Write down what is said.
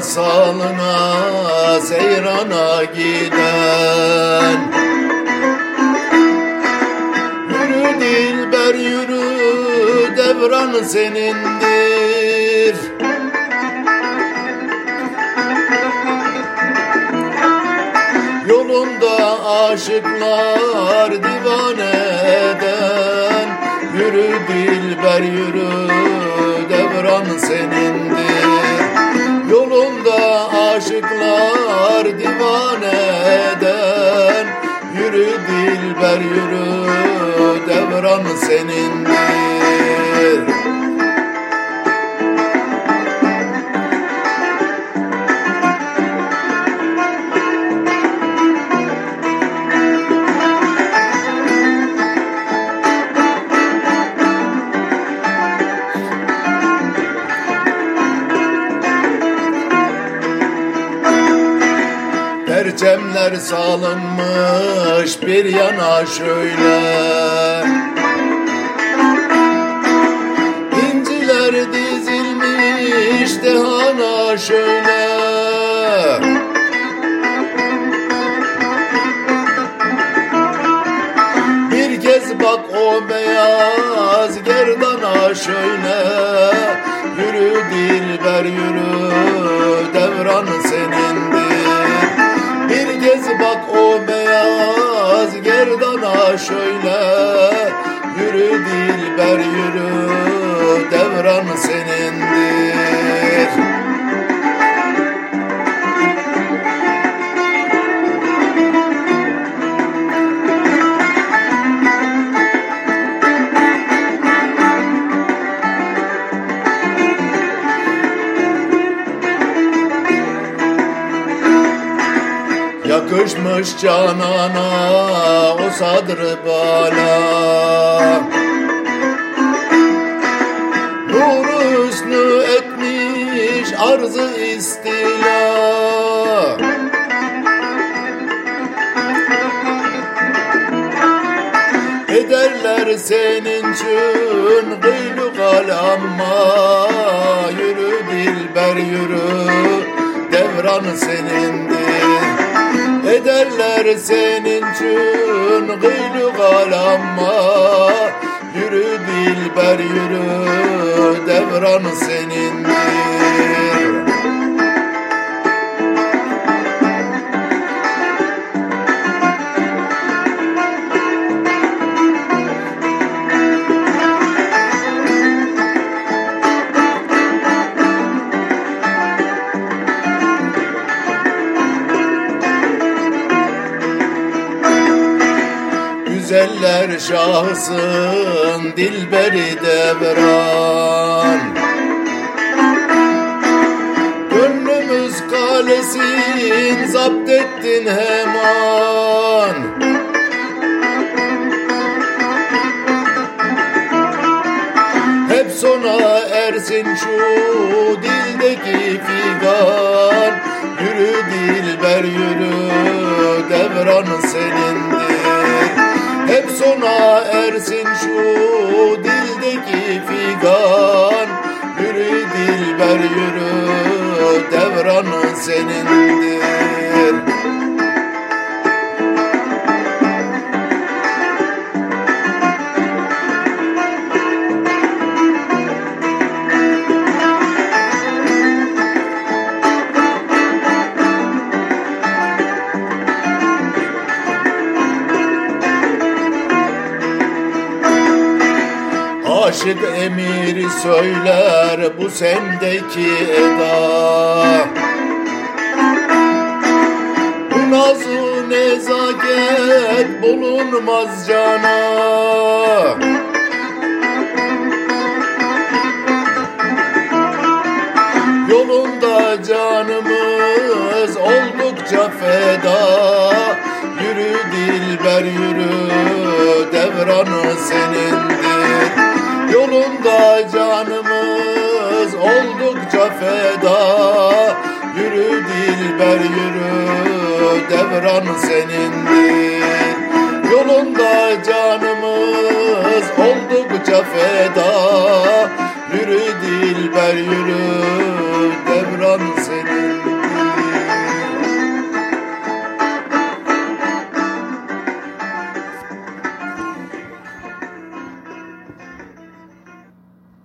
salına seyrana giden. Yürü dilber yürü devran senindir. Yolunda aşıklar divane eden. Yürü dilber yürü devran senindir aşıklar divane eden Yürü dilber yürü devran senindir Perçemler salınmış bir yana şöyle. İnciler dizilmiş dehana şöyle. Bir kez bak o beyaz gerdana şöyle. Yürü dilber yürü devran senindir şöyle Yürü dilber yürü devran senindir Yakışmış canana o sadrı bala. Nuru hüsnü etmiş arzı istila Ederler senin için gıylü kalamma Yürü dilber yürü devran senindir Ederler senin için gıylü kalamma Yürü dilber yürü devran senindir Güzeller şahsın dilberi devran Gönlümüz kalesin zapt ettin hemen. Hep sona ersin şu dildeki figan. Yürü dilber yürü devran senindir Hep sona ersin şu dildeki figan. Yürü dilber yürü devran senindir Aşık emiri söyler bu sendeki eda. Bu nazı nezaket bulunmaz cana. Yolunda canımız oldukça feda. Yürü dilber yürü devranı senindir Yolunda canımız oldukça feda. Yürü dilber yürü devran senindir Yolunda canımız oldukça feda. Yürü dilber yürü